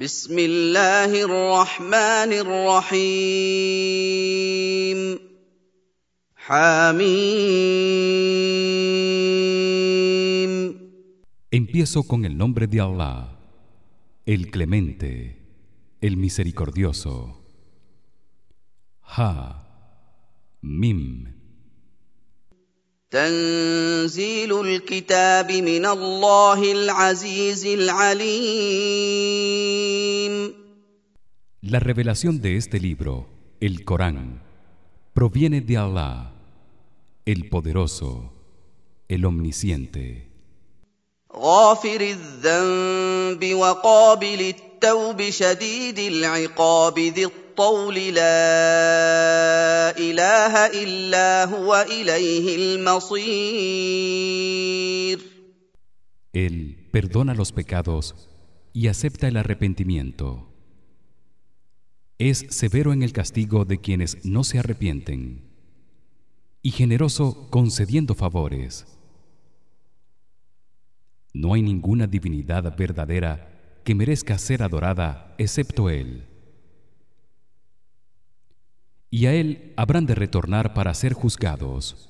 بسم الله الرحمن الرحيم حميم Empiezo con el nombre de Allah, el Clemente, el Misericordioso. Ha Mim تنزيل الكتاب من الله العزيز العليم La revelación de este libro, el Corán, proviene de Allah, el Poderoso, el Omnisciente. غافر الذنب وقابل التوب شديد العقاب ذي الطول لا اله الا هو اليه المصير Él perdona los pecados y acepta el arrepentimiento. Es severo en el castigo de quienes no se arrepienten y generoso concediendo favores. No hay ninguna divinidad verdadera que merezca ser adorada excepto él. Y a él habrán de retornar para ser juzgados.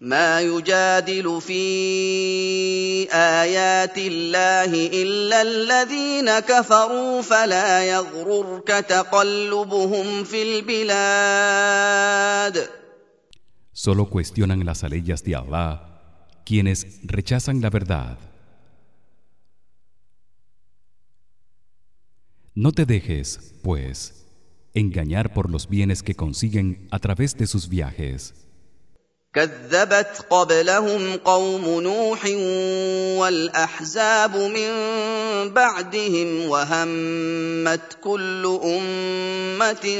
ما يجادل في ايات الله الا الذين كفروا فلا يغررك تقلبهم في البلاد Solo cuestionan las leyes de Allah quienes rechazan la verdad. No te dejes, pues, engañar por los bienes que consiguen a través de sus viajes. كذبت قبلهم قوم نوح والاحزاب من بعدهم وهمت كل امه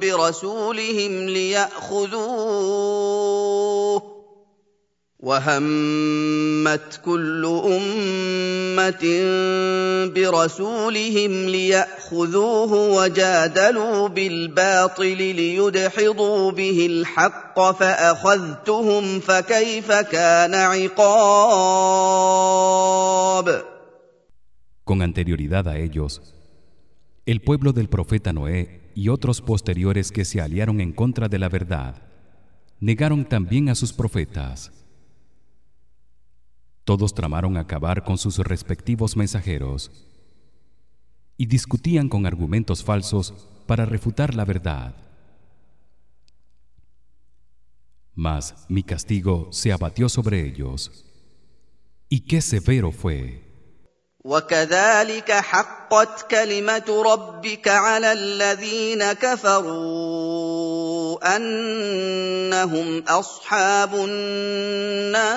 برسولهم لياخذوه وهمت كل امه برسولهم لياخذوه وجادلوا بالباطل ليدحضوا به الحق فاخذتهم فكيف كان عقاب Con anterioridad a ellos, el pueblo del profeta Noé y otros posteriores que se aliaron en contra de la verdad, negaron también a sus profetas. Todos tramaron acabar con sus respectivos mensajeros y discutían con argumentos falsos para refutar la verdad. Mas mi castigo se abatió sobre ellos. Y qué severo fue. وكذلك حقت كلمه ربك على الذين كفروا انهم اصحاب النار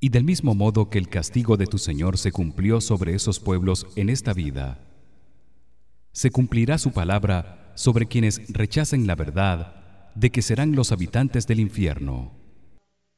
Y del mismo modo que el castigo de tu Señor se cumplió sobre esos pueblos en esta vida, se cumplirá su palabra sobre quienes rechacen la verdad de que serán los habitantes del infierno.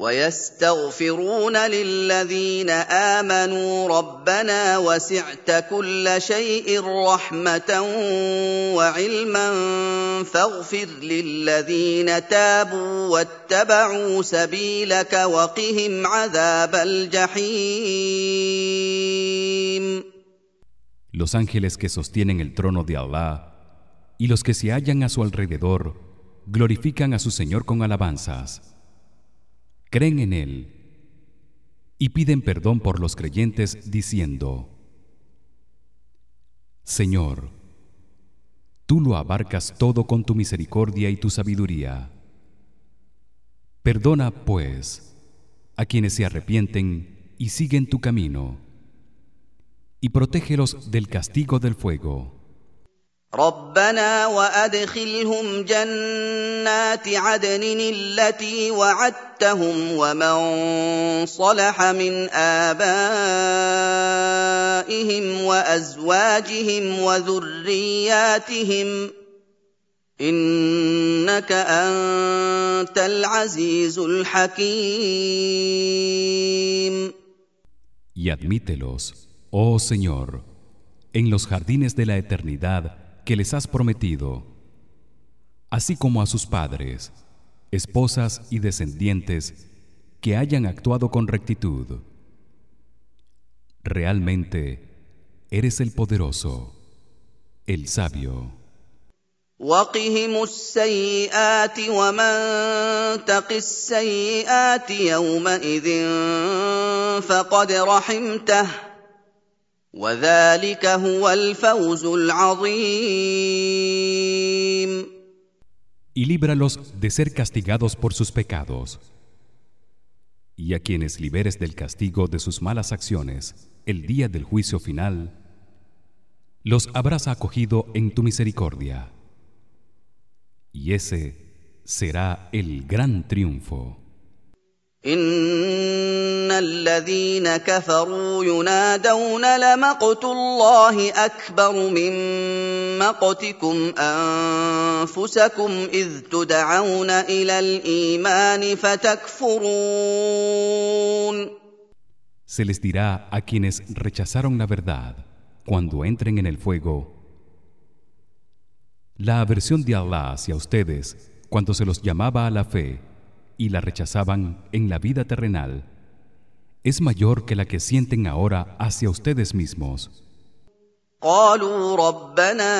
ويستغفرون للذين امنوا ربنا وسعت كل شيء رحمه وعلما فاغفر للذين تابوا واتبعوا سبيلك وقهم عذاب الجحيم Los ángeles que sostienen el trono de Allah y los que se hallan a su alrededor glorifican a su Señor con alabanzas. Creen en él y piden perdón por los creyentes diciendo: Señor, tú lo abarcas todo con tu misericordia y tu sabiduría. Perdona, pues, a quienes se arrepienten y siguen tu camino, y protégelos del castigo del fuego. ربنا وادخلهم جنات عدن التي وعدتهم ومن صلح من ابائهم وازواجهم وذرياتهم انك انت العزيز الحكيم y admítelos oh señor en los jardines de la eternidad que les has prometido así como a sus padres esposas y descendientes que hayan actuado con rectitud realmente eres el poderoso el sabio وقهم السيئات ومن تق السيئات يومئذ فقد رحمته وذلك هو الفوز العظيم y líbralos de ser castigados por sus pecados y a quienes liberes del castigo de sus malas acciones el día del juicio final los habrás acogido en tu misericordia y ese será el gran triunfo ان الذين كفروا ينادون لمقت الله اكبر من مقتكم انفسكم اذ تدعون الى الايمان فتكفرون Se les dirá a quienes rechazaron la verdad cuando entren en el fuego la aversión de Allah hacia ustedes cuando se los llamaba a la fe y la rechazaban en la vida terrenal es mayor que la que sienten ahora hacia ustedes mismos. قالوا ربنا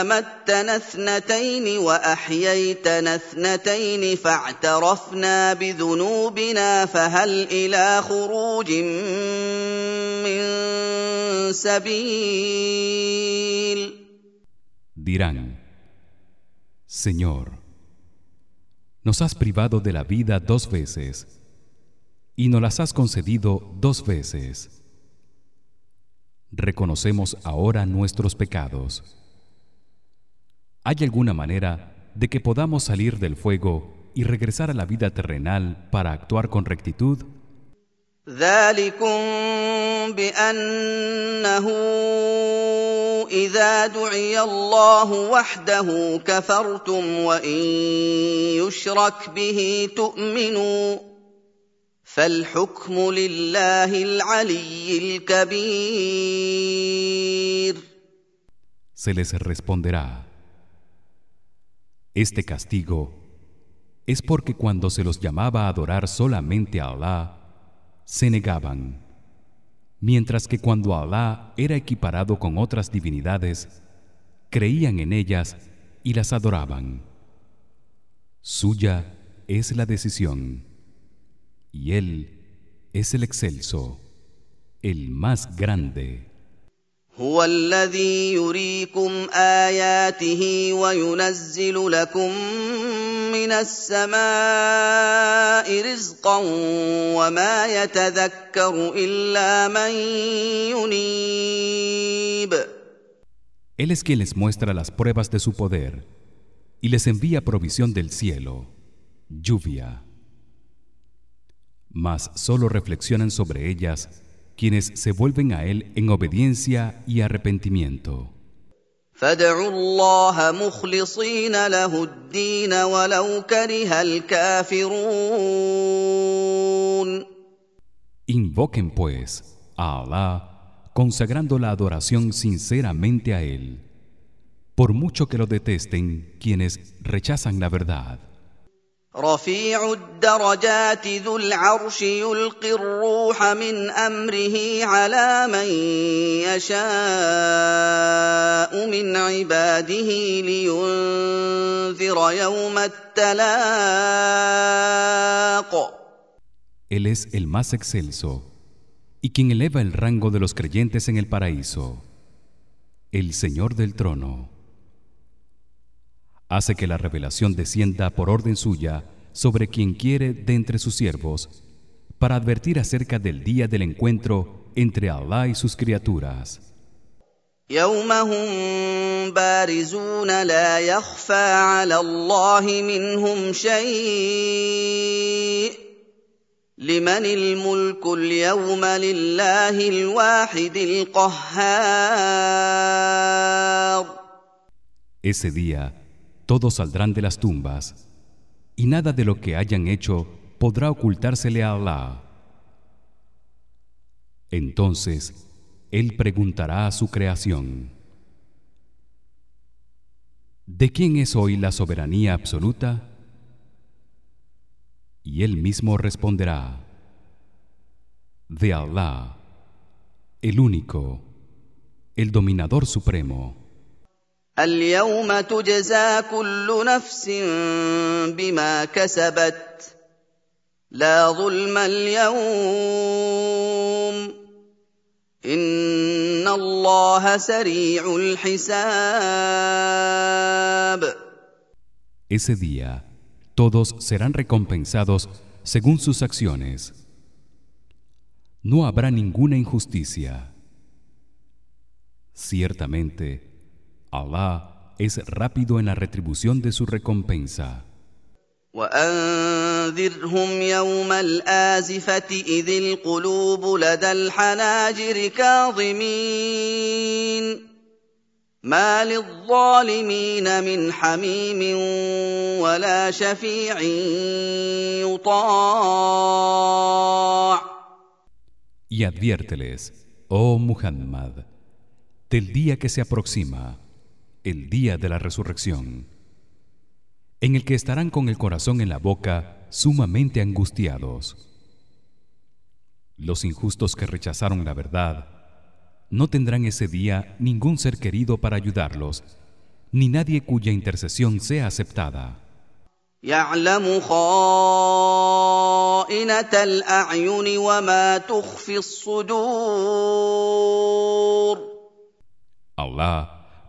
امتنا اثنتين واحييتنا اثنتين فاعترفنا بذنوبنا فهل الى خروج من سبيل dirán Señor nos has privado de la vida dos veces. Y nos las has concedido dos veces. Reconocemos ahora nuestros pecados. ¿hay alguna manera de que podamos salir del fuego y regresar a la vida terrenal para actuar con rectitud اذا دعي الله وحده كفرتم وان يشرك به تؤمنوا فالحكم لله العلي الكبير Se les responderá Este castigo es porque cuando se los llamaba a adorar solamente a Allah se negaban mientras que cuando Alá era equiparado con otras divinidades creían en ellas y las adoraban. Suya es la decisión y él es el excelso el más grande هو الذي يريكم اياته وينزل لكم من السماء رزقا وما يتذكر الا من ينيب Él es quien les muestra las pruebas de su poder y les envía provisión del cielo, lluvia. Mas solo reflexionan sobre ellas quienes se vuelven a él en obediencia y arrepentimiento. Invoquen pues a Allah consagrando la adoración sinceramente a él por mucho que lo detesten quienes rechazan la verdad. رفيع الدرجات ذو العرش يلقي الروح من امره على من يشاء من عباده لينذر يوم التلاق Él es el más excelso y quien eleva el rango de los creyentes en el paraíso, el Señor del trono. Hace que la revelación descienda por orden suya sobre quien quiere de entre sus siervos para advertir acerca del día del encuentro entre Allah y sus criaturas. Ese día todos saldrán de las tumbas y nada de lo que hayan hecho podrá ocultársele a Allah entonces él preguntará a su creación ¿De quién es hoy la soberanía absoluta? Y él mismo responderá: De Allah, el único, el dominador supremo. اليوم تجزى كل نفس بما كسبت لا ظلم اليوم ان الله سريع الحساب Ese día todos serán recompensados según sus acciones. No habrá ninguna injusticia. Ciertamente Allah es rápido en la retribución de su recompensa. وانذرهم يوم الازفه اذ القلوب لدى الحناجر كاظمين ما للظالمين من حميم ولا شفيع يطاع Y adviérteles, oh Muhammad, del día que se aproxima el día de la resurrección en el que estarán con el corazón en la boca sumamente angustiados. Los injustos que rechazaron la verdad no tendrán ese día ningún ser querido para ayudarlos ni nadie cuya intercesión sea aceptada. Allah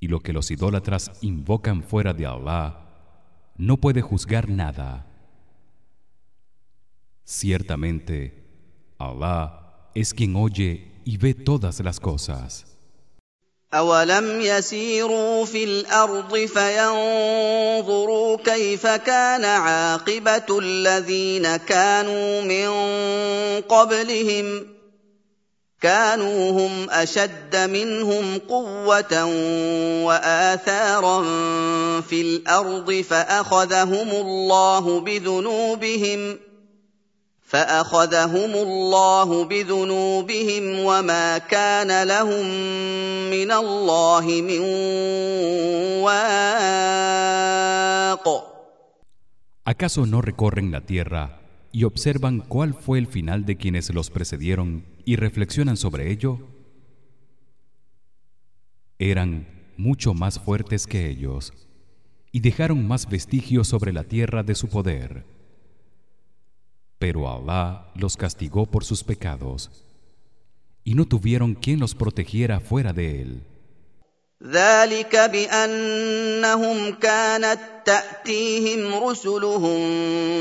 y lo que los idólatras invocan fuera de Allah no puede juzgar nada ciertamente Allah es quien oye y ve todas las cosas أولم يسيروا في الأرض فينظروا كيف كان عاقبة الذين كانوا من قبلهم ۖ كانوا هم أشد منهم قوة وآثارا في الأرض فأخذهم الله بذنوبهم فأخذهم الله بذنوبهم وما كان لهم من الله من واق. ¿Acaso no recorren la tierra y observan cuál fue el final de quienes los precedieron y reflexionan sobre ello eran mucho más fuertes que ellos y dejaron más vestigios sobre la tierra de su poder. Pero Allah los castigó por sus pecados y no tuvieron quien los protegiera fuera de él ذلك بانهم كانت تاتيهم رسلهم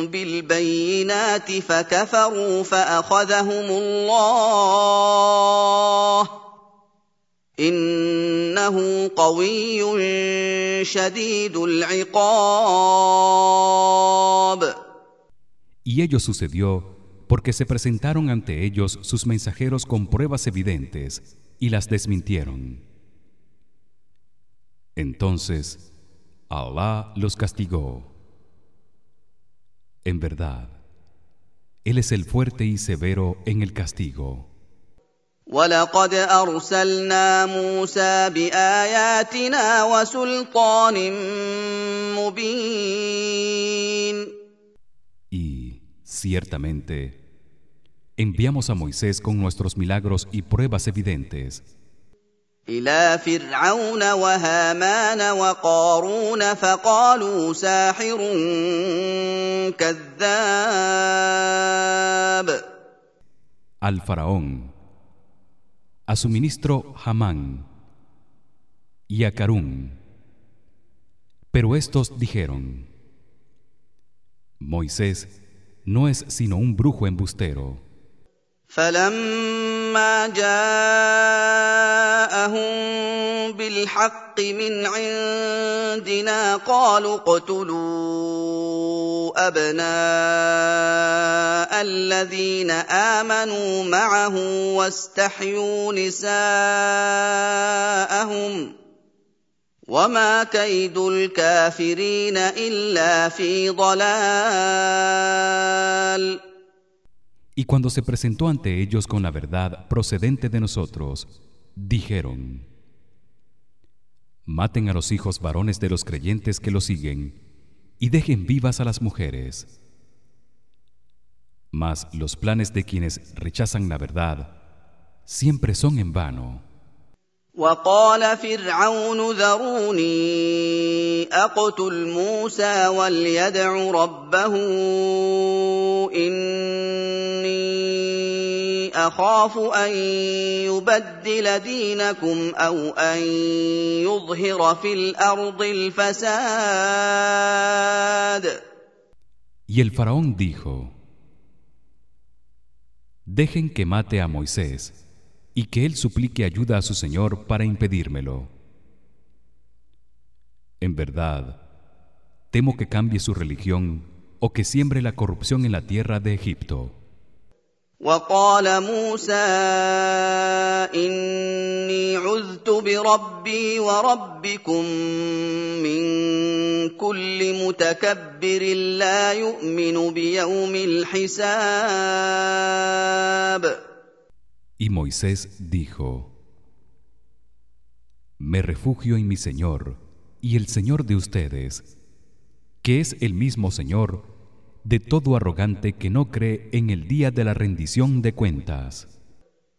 بالبينات فكفروا فاخذهم الله انه قوي شديد العقاب Y ello sucedió porque se presentaron ante ellos sus mensajeros con pruebas evidentes y las desmintieron. Entonces Allah los castigó. En verdad, él es el fuerte y severo en el castigo. ولقد ارسلنا موسى باياتنا وسلطان مبين Y ciertamente enviamos a Moisés con nuestros milagros y pruebas evidentes. إلى فرعون وهامان وقارون فقالوا ساحر كذاب Al faraón, a su ministro Hamán y a Carún. Pero estos dijeron: Moisés no es sino un brujo embustero. فلما فلما جاءهم بالحق من عندنا قالوا اقتلوا ابناء الذين امنوا معه واستحيوا نساءهم وما كيد الكافرين الا في ضلال Y cuando se presentó ante ellos con la verdad procedente de nosotros, dijeron: Maten a los hijos varones de los creyentes que los siguen y dejen vivas a las mujeres. Mas los planes de quienes rechazan la verdad siempre son en vano. وقال فرعون ذروني أقتل موسى وليدع ربه إني أخاف أن يبدل دينكم أو أن يظهر في الأرض الفساد. Y el faraón dijo: Dejen que mate a Moisés y que él suplique ayuda a su señor para impedírmelo. En verdad, temo que cambie su religión o que siembre la corrupción en la tierra de Egipto. وقال موسى اني عذت بربي وربكم من كل متكبر لا يؤمن بيوم الحساب Y Moisés dijo: Me refugio en mi Señor y el Señor de ustedes, que es el mismo Señor de todo arrogante que no cree en el día de la rendición de cuentas.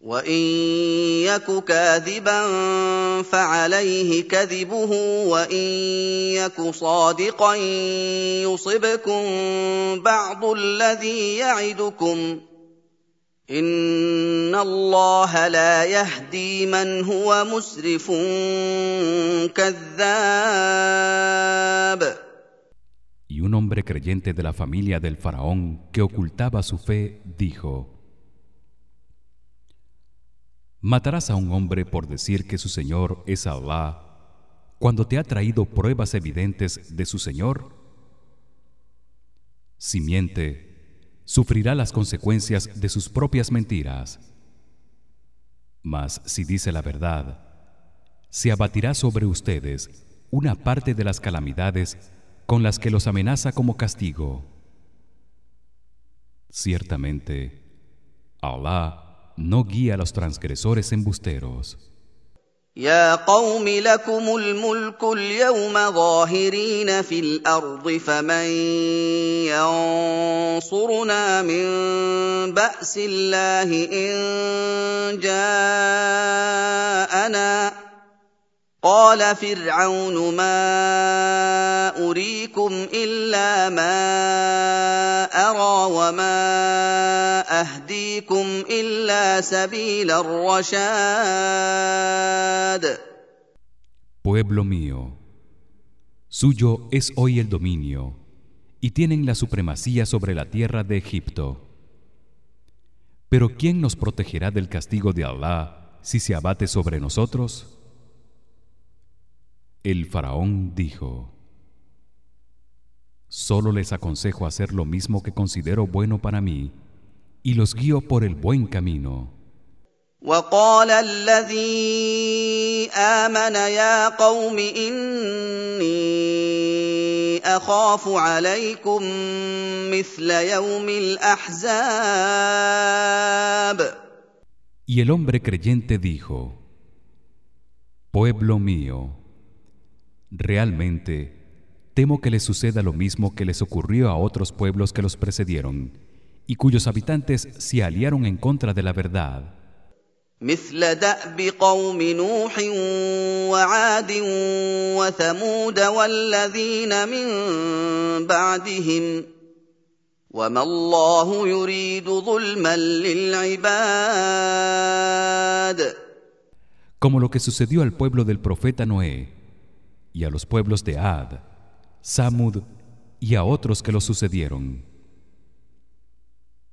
وان يك كاذبا فعليه كذبه وان يك صادقا يصبكم بعض الذي يعدكم ان الله لا يهدي من هو مسرف كذاب Y un hombre creyente de la familia del faraón que ocultaba su fe dijo: ¿Matarás a un hombre por decir que su señor es Allah cuando te ha traído pruebas evidentes de su señor? Si miente, sufrirá las consecuencias de sus propias mentiras. Mas si dice la verdad, se abatirá sobre ustedes una parte de las calamidades con las que los amenaza como castigo. Ciertamente, Allah no guía a los transgresores embusteros. يا قوم لكم الملك اليوم ظاهرين في الارض فمن ينصرنا من باس الله ان جاءنا قال فرعون ما اريكم الا ما ارى وما اهديكم الا سبيل الرشاد Pueblo mío, suyo es hoy el dominio y tienen la supremacía sobre la tierra de Egipto. Pero ¿quién nos protegerá del castigo de Allah si se abate sobre nosotros? El faraón dijo: Solo les aconsejo hacer lo mismo que considero bueno para mí y los guío por el buen camino. وقال الذي امن يا قوم اني اخاف عليكم مثل يوم الاحزاب Y el hombre creyente dijo: Pueblo mío, realmente temo que les suceda lo mismo que les ocurrió a otros pueblos que los precedieron y cuyos habitantes se aliaron en contra de la verdad مثل دأب قوم نوح وعاد وثمود والذين من بعدهم وما الله يريد ظلما للعباد como lo que sucedió al pueblo del profeta Noé y a los pueblos de Ad, Samud y a otros que lo sucedieron.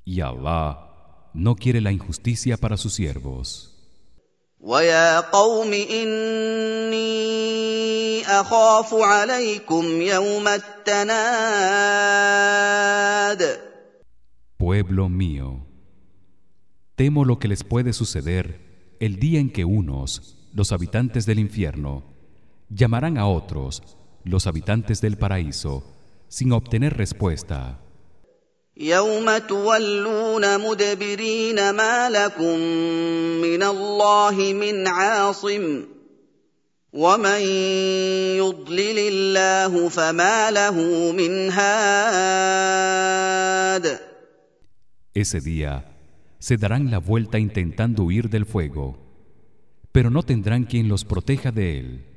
Y Allah no quiere la injusticia para sus siervos. Pueblo mío, temo lo que les puede suceder el día en que unos, los habitantes del infierno, llamarán a otros, los habitantes del paraíso, sin obtener respuesta. Ese día se darán la vuelta intentando huir del fuego pero no tendrán quien los proteja de él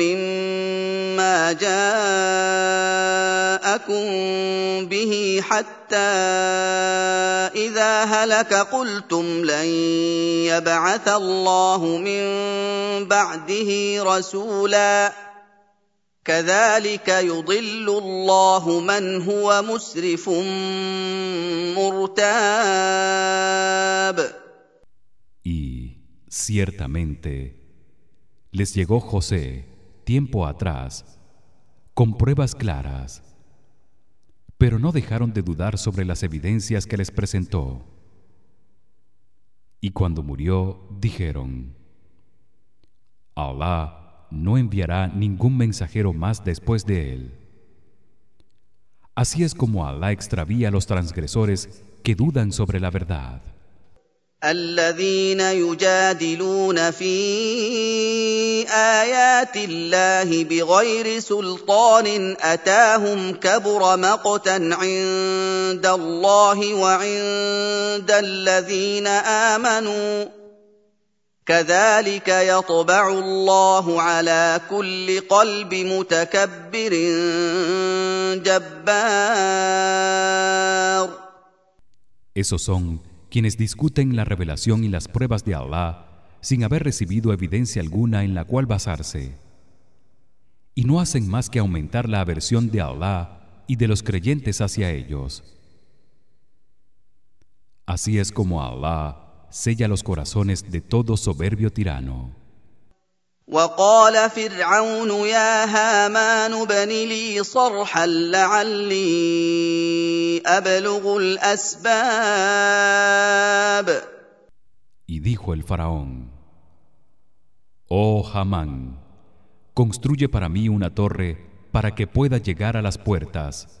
مما جاءكم به حتى اذا هلك قلتم لن يبعث الله من بعده رسولا كذلك يضل الله من هو مسرف مرتاب. Ciertamente les llegó José tiempo atrás con pruebas claras. Pero no dejaron de dudar sobre las evidencias que les presentó. Y cuando murió dijeron Allah no enviará ningún mensajero más después de él. Así es como Allah extravía a los transgresores que dudan sobre la verdad الذين يجادلون في آيات الله بغير سلطان أتاهم كبر مقتا عند الله وعند الذين آمنوا كذلك يطبع الله على كل قلب متكبر جبار. Esos son quienes discuten la revelación y las pruebas de Allah sin haber recibido evidencia alguna en la cual basarse. Y no hacen más que aumentar la aversión de Allah y de los creyentes hacia ellos. Así es como Allah sella los corazones de todo soberbio tirano وقال فرعون يا هامان ابن لي صرحا لعلي ابلغ الاسباب Y dijo el faraón Oh Hamán construye para mí una torre para que pueda llegar a las puertas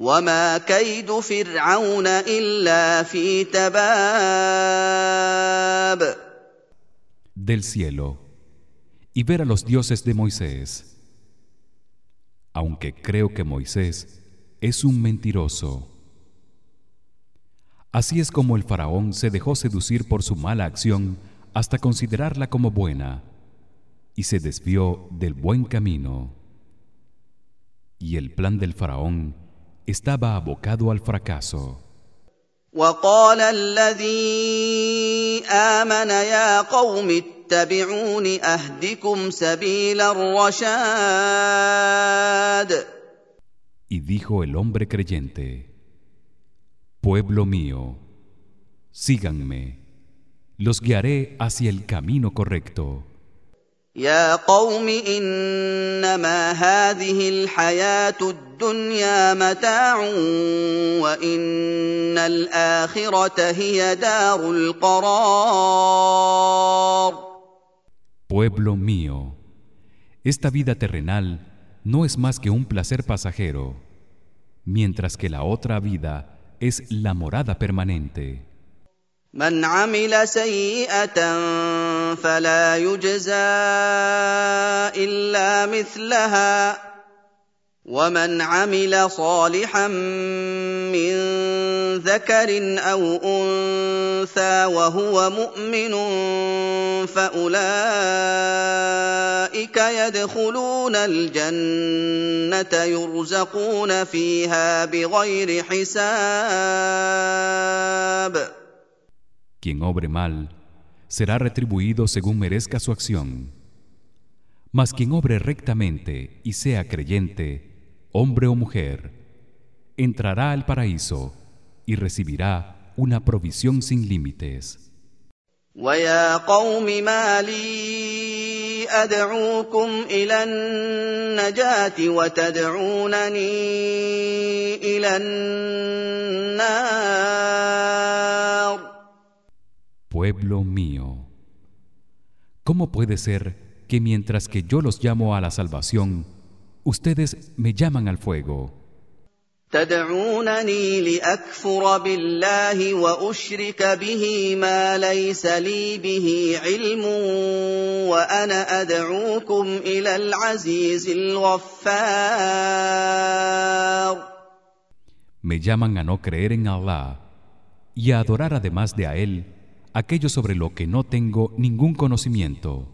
وما كيد فرعون الا في تباب del cielo y ver a los dioses de Moisés aunque creo que Moisés es un mentiroso así es como el faraón se dejó seducir por su mala acción hasta considerarla como buena y se desvió del buen camino y el plan del faraón estaba abocado al fracaso وقال الذي امن يا قوم اتبعون اهدكم سبيل الرشاد Y dijo el hombre creyente Pueblo mío síganme los guiaré hacia el camino correcto يا قوم انما هذه الحياه الدنيا متاع وان الاخره هي دار القرار Pueblo mío esta vida terrenal no es más que un placer pasajero mientras que la otra vida es la morada permanente من عمل سيئة فلا يجزى إلا مثلها. ومن عمل صالحا من ذكر أو أنثى وهو مؤمن فأولئك يدخلون الجنة يرزقون فيها بغير حساب. Quien obre mal será retribuido según merezca su acción. Mas quien obre rectamente y sea creyente, hombre o mujer, entrará al paraíso y recibirá una provisión sin límites. ويا قوم ما لي ادعوكم الى النجاه وتدعونني الى النار Pueblo mío, ¿cómo puede ser que mientras que yo los llamo a la salvación, ustedes me llaman al fuego? تدعونني لاكفر بالله واشرك به ما ليس لي به علم وانا ادعوكم الى العزيز الغفار Me llaman a no creer en Allah y a adorar además de a él aquello sobre lo que no tengo ningún conocimiento,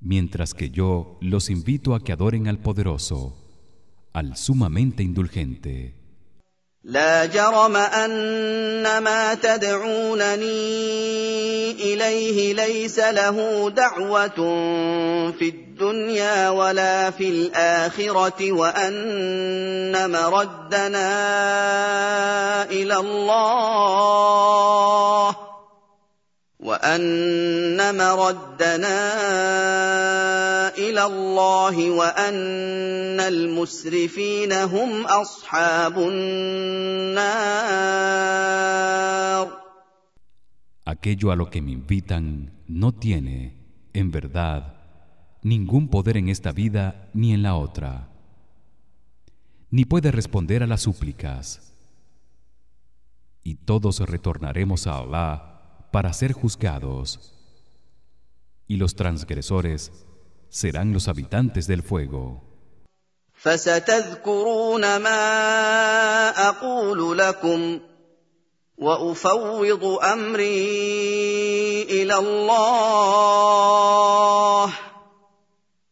mientras que yo los invito a que adoren al poderoso, al sumamente indulgente. لا جرم ان ما تدعونني اليه ليس له دعوه في الدنيا ولا في الاخره وان مردنا الى الله وان مردنا الى الله وان المسرفين هم اصحاب النار Aquello a lo que me invitan no tiene, en verdad, ningún poder en esta vida ni en la otra, ni puede responder a las súplicas. Y todos retornaremos a Allah para ser juzgados. Y los transgresores serán los habitantes del fuego. فستذكرون ما اقول لكم وافوض امري الى الله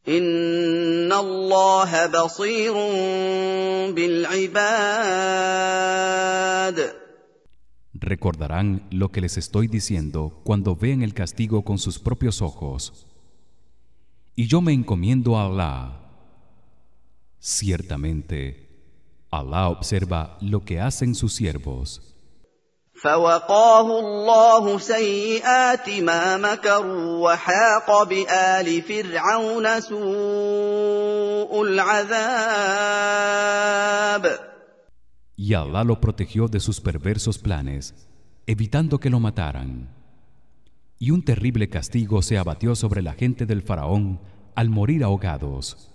ان الله بصير بالعباد Recordarán lo que les estoy diciendo cuando vean el castigo con sus propios ojos. Y yo me encomiendo a Allah. Ciertamente, Allah observa lo que hacen sus siervos. فوقاه الله سيئات ما مكروا وحاق بال فرعون سوء العذاب Y Allah lo protegió de sus perversos planes, evitando que lo mataran. Y un terrible castigo se abatió sobre la gente del faraón al morir ahogados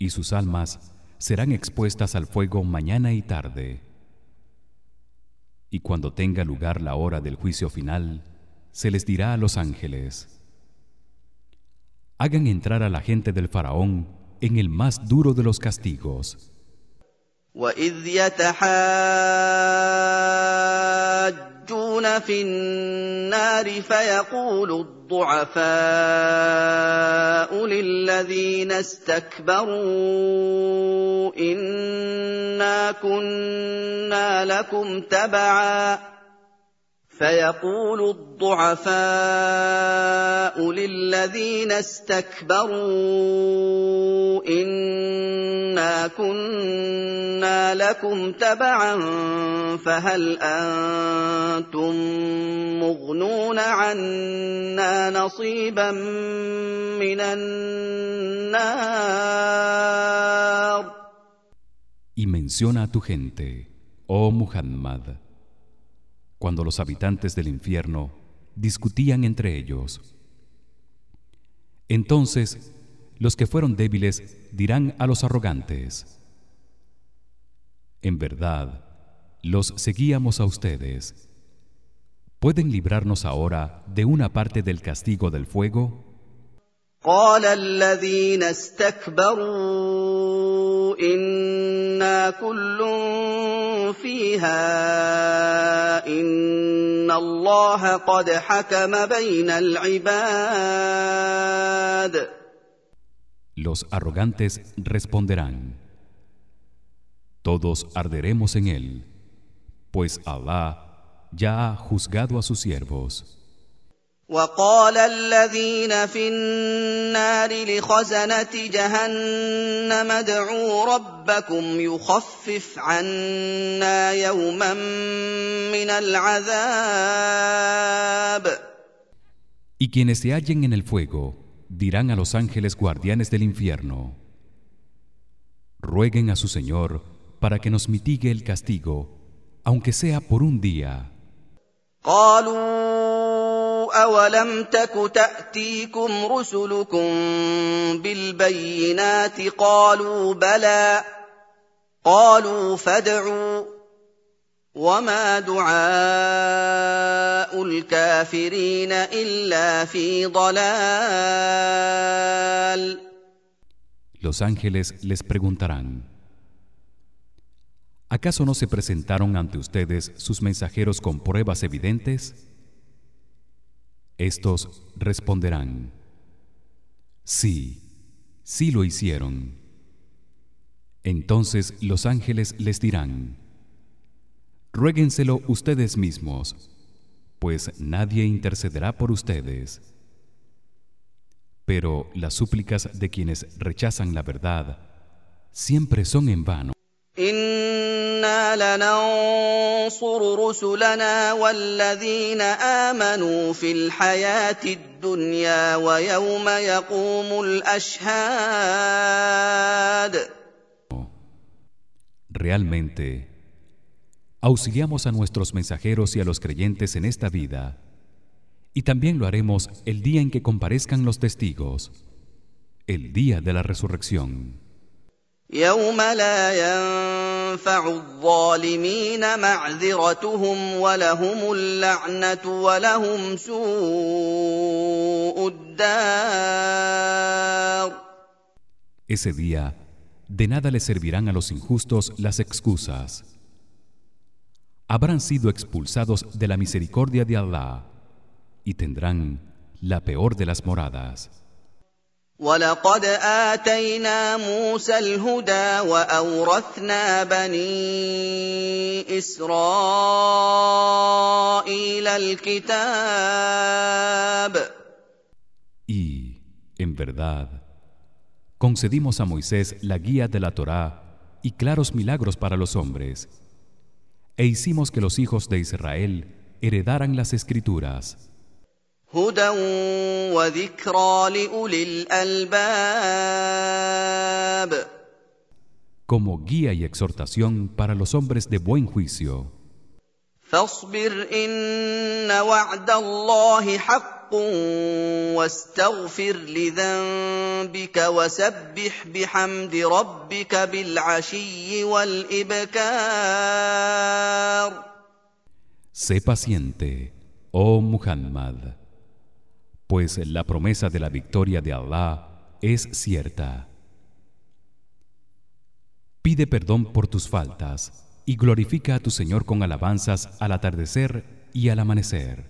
Y sus almas serán expuestas al fuego mañana y tarde. Y cuando tenga lugar la hora del juicio final, se les dirá a los ángeles: hagan entrar a la gente del faraón en el más duro de los castigos واذ يتحاجون في النار فيقول الضعفاء للذين استكبروا إنا كنا لكم تبعا فيقول الضعفاء للذين استكبروا إنا كنا لكم تبعا فهل أنتم مغنون عنا نصيبا من النار؟ Y menciona a tu gente, oh Muhammad, cuando los habitantes del infierno discutían entre ellos. Entonces los que fueron débiles dirán a los arrogantes en verdad los seguíamos a ustedes. Pueden librarnos ahora de una parte del castigo del fuego los arrogantes responderán todos arderemos en él pues Allah ya ha juzgado a sus siervos وقال الذين في النار لخزنه جهنم ادعوا ربكم يخفف عنا يوما من العذاب Y quienes se hallen en el fuego dirán a los ángeles guardianes del infierno rueguen a su Señor para que nos mitigue el castigo aunque sea por un día اولم تك تاتيكم رسلكم بالبينات قالوا بلى قالوا فادعوا وما دعاء الكافرين الا في ضلال Los ángeles les preguntarán ¿Acaso no se presentaron ante ustedes sus mensajeros con pruebas evidentes? Estos responderán: Sí, sí lo hicieron. Entonces los ángeles les dirán: Ruéguenselo ustedes mismos, pues nadie intercederá por ustedes. Pero las súplicas de quienes rechazan la verdad siempre son en vano. لننصر رسلنا والذين امنوا في الحياه الدنيا ويوم يقوم الاشهاد Realmente auxiliamos a nuestros mensajeros y a los creyentes en esta vida y también lo haremos el día en que comparezcan los testigos el día de la resurrección يوم لا ينفع الظالمين معذرتهم ولهم اللعنه ولهم سوء الدار Ese día de nada les servirán a los injustos las excusas. Habrán sido expulsados de la misericordia de Allah y tendrán la peor de las moradas. ولقد اتينا موسى الهدى واورثنا بني اسرائيل الكتاب Y en verdad concedimos a Moisés la guía de la Torá y claros milagros para los hombres e hicimos que los hijos de Israel heredaran las escrituras هدى وذكرى لاولي الالباب. Como guía y exhortación para los hombres de buen juicio. فاصبر ان وعد الله حق واستغفر لذنبك وسبح بحمد ربك بالعشي والابكار. Sé paciente, oh Muhammad. Pues la promesa de la victoria de Allah es cierta. pide perdón por tus faltas y glorifica a tu Señor con alabanzas al atardecer y al amanecer.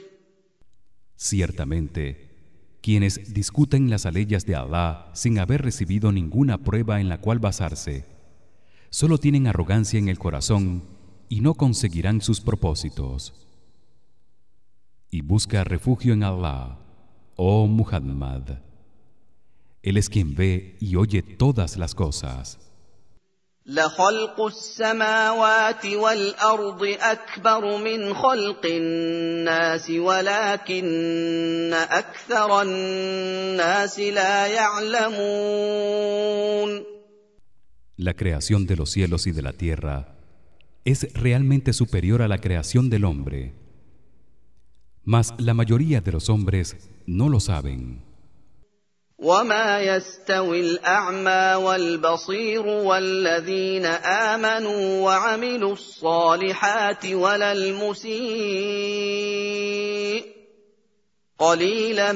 Ciertamente, quienes discuten las aleyas de Allah sin haber recibido ninguna prueba en la cual basarse, solo tienen arrogancia en el corazón y no conseguirán sus propósitos. Y busca refugio en Allah, oh Muhammad. Él es quien ve y oye todas las cosas. لخلق السماوات والارض اكبر من خلق الناس ولكن اكثر الناس لا يعلمون La creación de los cielos y de la tierra es realmente superior a la creación del hombre. Mas la mayoría de los hombres no lo saben. وما يستوي الاعمى والبصير والذين امنوا وعملوا الصالحات ولا المسيء قليلا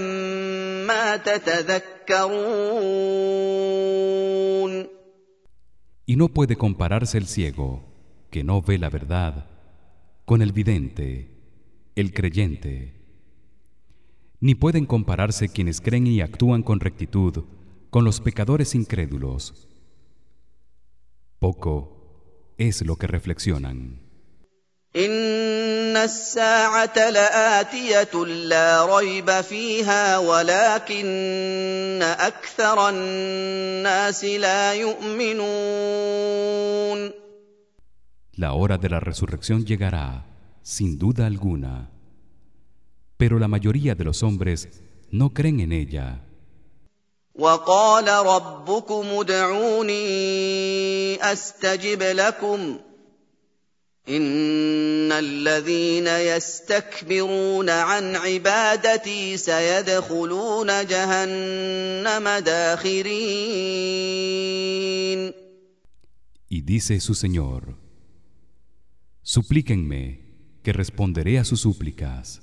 ما تتذكرون Y no puede compararse el ciego que no ve la verdad con el vidente, el creyente ni pueden compararse quienes creen y actúan con rectitud con los pecadores incrédulos. Poco es lo que reflexionan. La hora de la resurrección llegará sin duda alguna pero la mayoría de los hombres no creen en ella. وقال ربكم ادعوني استجب لكم ان الذين يستكبرون عن عبادتي سيدخلون جهنم داخرين Y dice su Señor Suplíquenme que responderé a sus súplicas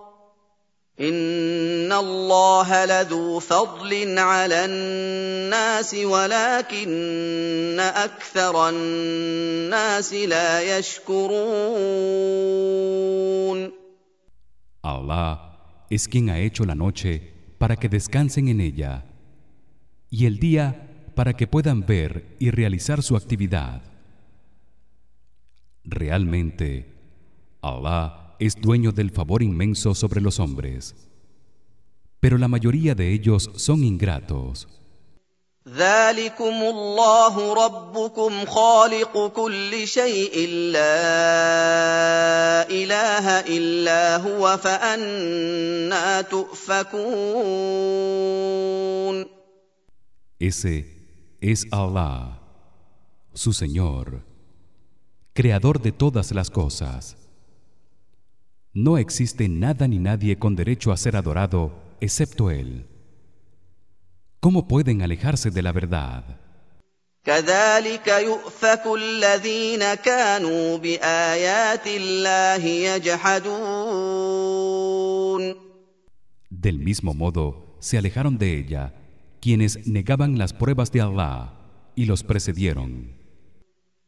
ان الله لذو فضل على الناس ولكن اكثر الناس لا يشكرون Allah es quien ha hecho la noche para que descansen en ella y el día para que puedan ver y realizar su actividad. Realmente Allah es dueño del favor inmenso sobre los hombres. Pero la mayoría de ellos son ingratos. Ese es Allah su Señor creador de todas las cosas no existe nada ni nadie con derecho a ser adorado excepto él. Cómo pueden alejarse de la verdad del mismo modo se alejaron de ella quienes negaban las pruebas de Allah y los precedieron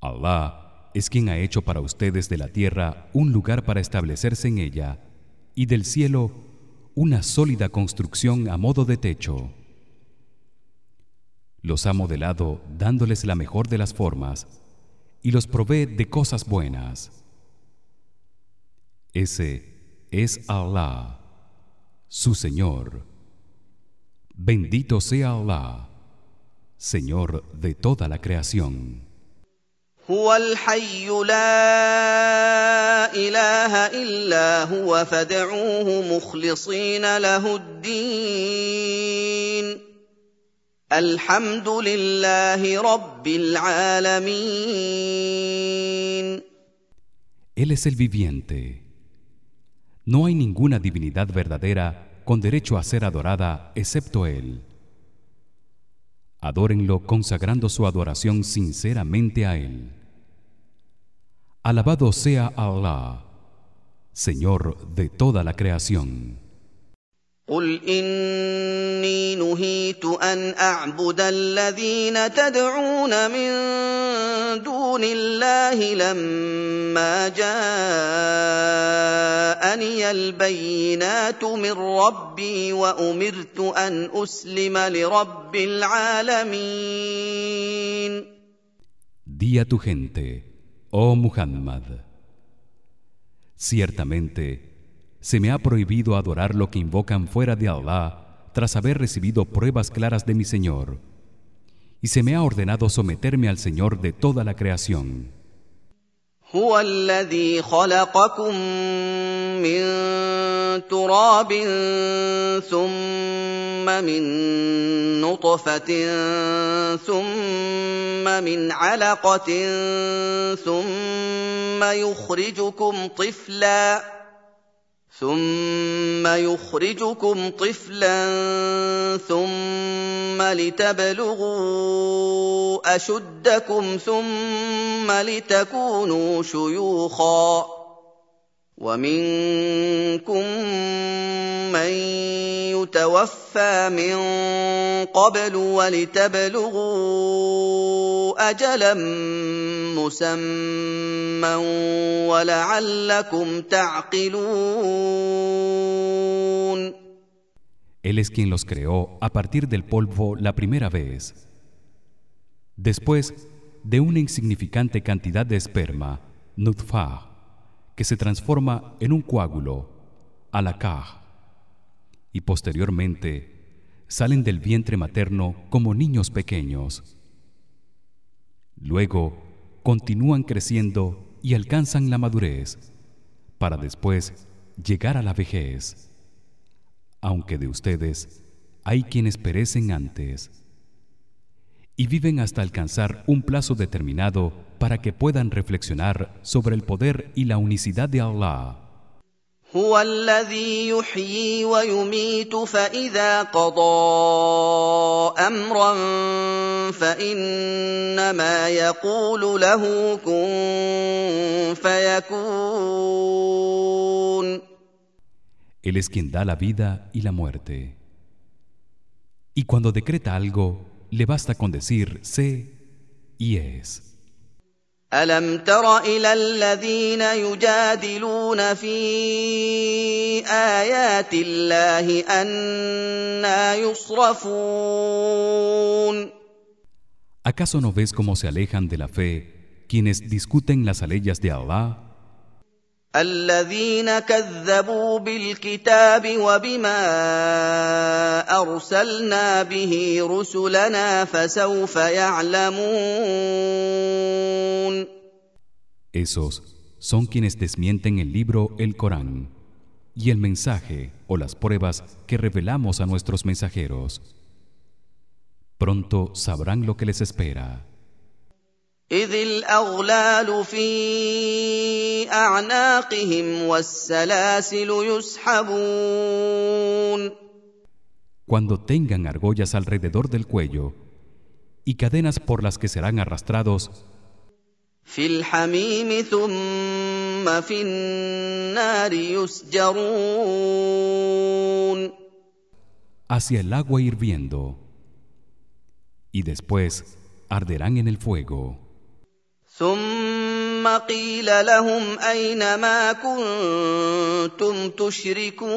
Allah es quien ha hecho para ustedes de la tierra un lugar para establecerse en ella y del cielo una sólida construcción a modo de techo. Los ha modelado dándoles la mejor de las formas y los provee de cosas buenas. Ese es Allah, su Señor. Bendito sea Allah, Señor de toda la creación. هو الحي لا اله الا هو فادعوه مخلصين له الدين الحمد لله رب العالمين Él es el viviente. No hay ninguna divinidad verdadera con derecho a ser adorada excepto él. Adórenlo consagrando su adoración sinceramente a él. Alabado sea Allah, Señor de toda la creación. قل اني نهيت ان اعبد الذين تدعون من دون الله لما جاءني البينات من ربي وامرت ان اسلم لرب العالمين Di a tu gente, oh Muhammad, ciertamente se me ha prohibido adorar lo que invocan fuera de Allah tras haber recibido pruebas claras de mi Señor y se me ha ordenado someterme al Señor de toda la creación هو الذي خلقكم من تراب ثم من نطفة ثم من علقة ثم يخرجكم طفلا ثم يخرجكم طفلا ثم لتبلغوا اشدكم ثم لتكونوا شيوخا ومنكم من يتوفى من قبل ولتبلغوا اجلا مسمى ولعلكم تعقلون Él es quien los creó a partir del polvo la primera vez. Después de una insignificante cantidad de esperma, nutfah, que se transforma en un coágulo, alakah, y posteriormente salen del vientre materno como niños pequeños. Luego continúan creciendo y alcanzan la madurez para después llegar a la vejez aunque de ustedes hay quienes perecen antes y viven hasta alcanzar un plazo determinado para que puedan reflexionar sobre el poder y la unicidad de Allah. هو الذي يحيي ويميت فاذا قضى امرا فانما يقول له كن فيكون Él es quien da la vida y la muerte. Y cuando decreta algo, le basta con decir sé y es. الم تر الى الذين يجادلون في ايات الله انا يصرفون ¿Acaso no ves cómo se alejan de la fe quienes discuten las leyes de Allah? الذين كذبوا بالكتاب وبما ارسلنا به رسلنا فسوف يعلمون Esos son quienes desmienten el libro el Corán y el mensaje o las pruebas que revelamos a nuestros mensajeros. Pronto sabrán lo que les espera. اذ الاغلال في اعناقهم والسلاسل يسحبون Cuando tengan argollas alrededor del cuello y cadenas por las que serán arrastrados في الحميم ثم ثم في النار يسجرون hacia el agua hirviendo y después arderán en el fuego ثم قيل لهم أين ما كنتم تشركون؟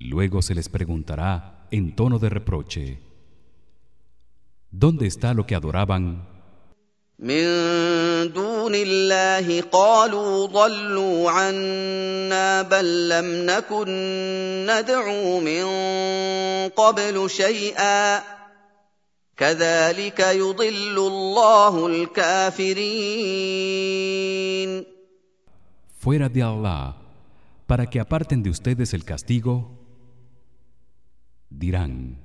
Luego se les preguntará en tono de reproche ¿Dónde está lo que adoraban? من دون الله قالوا ضلوا عنا بل لم نكن ندعو من قبل شيئا. كذلك يضل الله الكافرين fuera de Allah para que aparten de ustedes el castigo dirán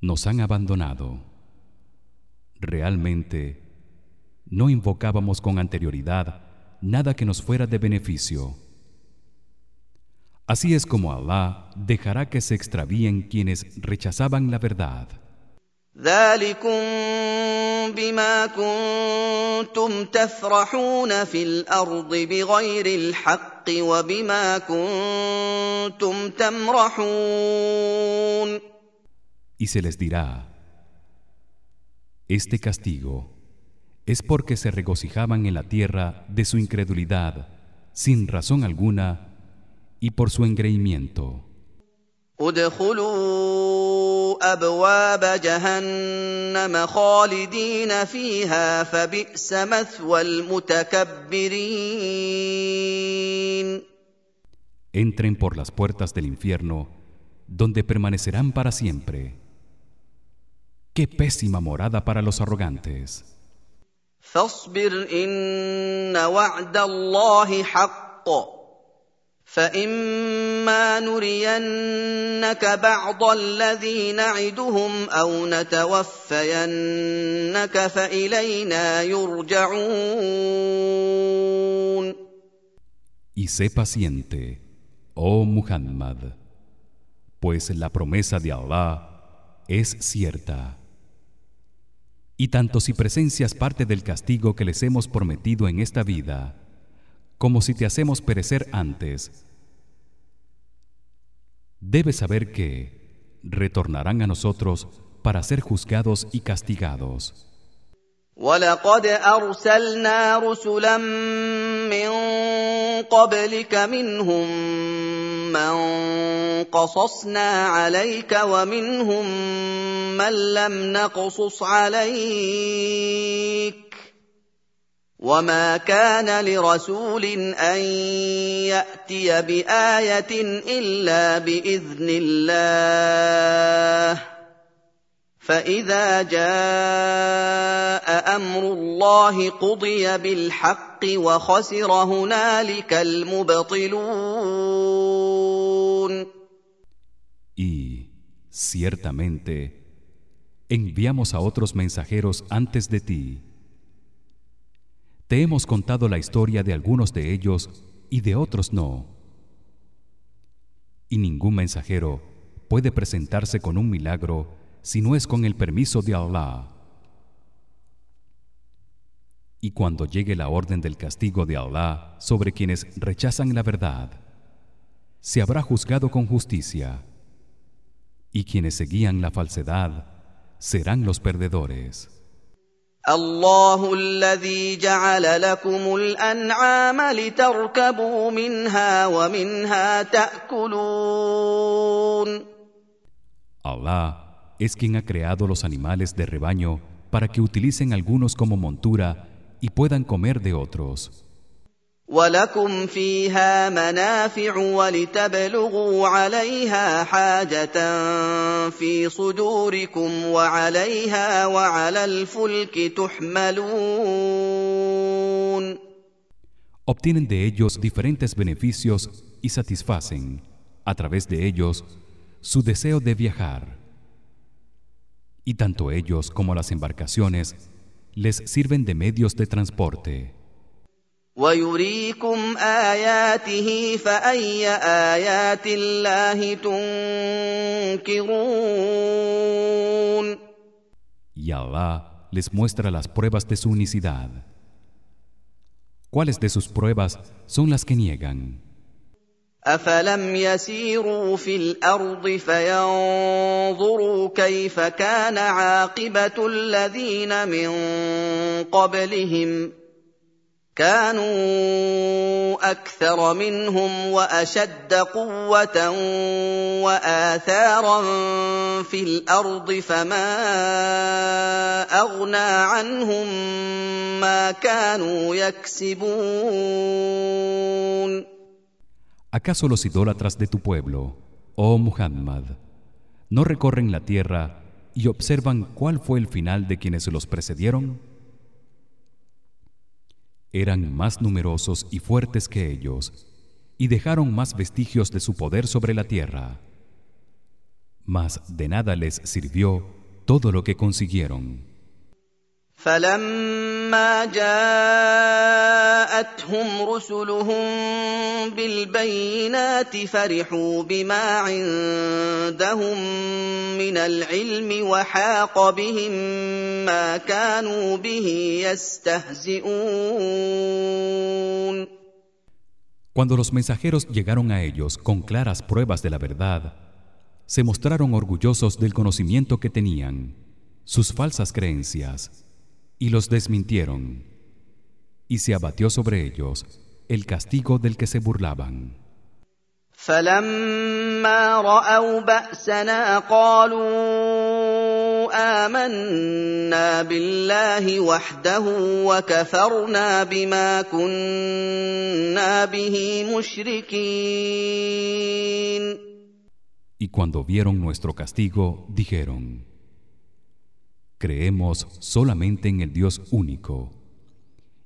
nos han abandonado realmente no invocábamos con anterioridad nada que nos fuera de beneficio así es como Allah dejará que se extravíen quienes rechazaban la verdad ذلكم بما كنتم تفرحون في الارض بغير الحق وبما كنتم تمرحون y se les dirá este castigo es porque se regocijaban en la tierra de su incredulidad sin razón alguna y por su engreimiento ادخلوا ابواب جهنم خالدين فيها فبئس مثوى المتكبرين entren por las puertas del infierno donde permanecerán para siempre qué pésima morada para los arrogantes فاصبر ان وعد الله حق فاما نرينك بعض الذي نعدهم او نتوفينك فالينا يرجعون y sé paciente oh Muhammad pues la promesa de Allah es cierta y tanto si presencias parte del castigo que les hemos prometido en esta vida como si te hacemos perecer antes debes saber que retornarán a nosotros para ser juzgados y castigados ولقد ارسلنا رسلا من قبلك منهم من قصصنا عليك ومنهم من لم نقصص عليك وما كان لرسول ان ياتي بايه الا باذن الله فاذا جاء أمر الله قضي بالحق وخسر هنالك المبطلون y ciertamente enviamos a otros mensajeros antes de ti te hemos contado la historia de algunos de ellos y de otros no. Y ningún mensajero puede presentarse con un milagro si no es con el permiso de Allah y cuando llegue la orden del castigo de Allah sobre quienes rechazan la verdad se habrá juzgado con justicia y quienes seguían la falsedad serán los perdedores الله الذي جعل لكم الانعام لتركبوا منها ومنها تاكلون Allah es quien ha creado los animales de rebaño para que utilicen algunos como montura y puedan comer de otros ولكم فيها منافع ولتبلغوا عليها حاجه في صدوركم وعليها وعلى الفلك تحملون obtienen de ellos diferentes beneficios y satisfacen a través de ellos su deseo de viajar y tanto ellos como las embarcaciones les sirven de medios de transporte ويريكم اياته فاي ايات الله تنكرون y Allah les muestra las pruebas de su unicidad ¿Cuáles de sus pruebas son las que niegan? أفلم يسيروا في الأرض فينظروا كيف كان عاقبة الذين من قبلهم كانوا أكثر منهم وأشد قوة وآثارا في الأرض فما أغنى عنهم ما كانوا يكسبون ¿Acaso los idólatras de tu pueblo, oh Muhammad, no recorren la tierra y observan cuál fue el final de quienes los precedieron? Eran más numerosos y fuertes que ellos y dejaron más vestigios de su poder sobre la tierra. Mas de nada les sirvió todo lo que consiguieron. فلما جاءتهم رسلهم بالبينات فرحوا بما عندهم من العلم وحاق بهم ما كانوا به يستهزئون Cuando los mensajeros llegaron a ellos con claras pruebas de la verdad, se mostraron orgullosos del conocimiento que tenían, sus falsas creencias y los desmintieron y se abatió sobre ellos el castigo del que se burlaban فلما رأوا بأسنا قالوا آمنا بالله وحده وكفرنا بما كنا به مشركين Y cuando vieron nuestro castigo dijeron creemos solamente en el Dios único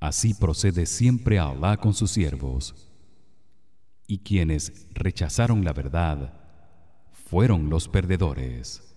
Así procede siempre Allah con sus siervos. Y quienes rechazaron la verdad fueron los perdedores.